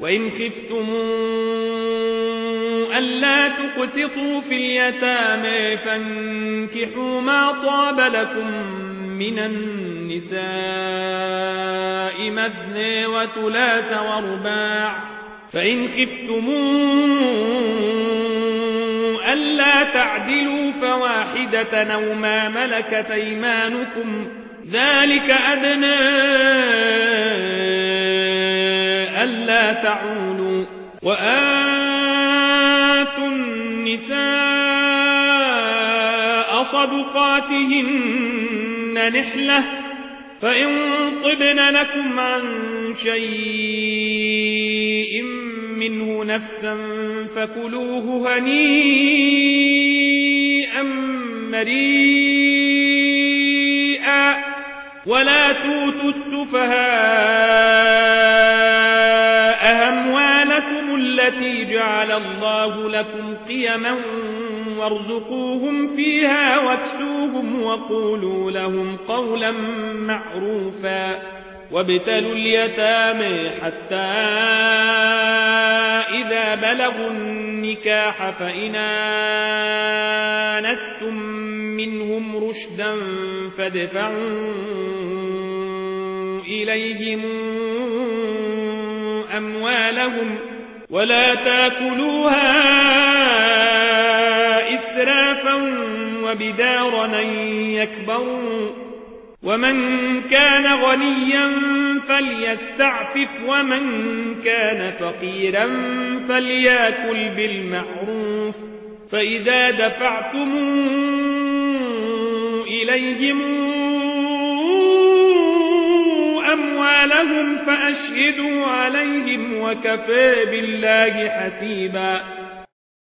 وإن خفتم ألا تقسطوا في اليتامى فانكحوا ما طاب لكم من النساء مثنى وثلاث ورباع فإن خفتم ألا تعدلوا فواحدة أو ما ملكت أيمانكم ذلك أدنى تعولوا وآتوا النساء صدقاتهن نحلة فإن طبن لكم عن شيء منه نفسا فكلوه هنيئا مريئا ولا توتوا السفهاء التي جعل الله لكم قيما وارزقوهم فيها واكسوهم وقولوا لهم قولا معروفا وابتلوا اليتامى حتى إذا بلغوا النكاح فإن آنستم منهم رشدا فادفعوا إليهم أموالهم ولا تاكلوها إسرافا وبدارا يكبروا. ومن كان غنيا فليستعفف ومن كان فقيرا فليأكل بالمعروف. فإذا دفعتم إليهم أموالهم فأشهدوا عليهم وكفى بالله حسيبا.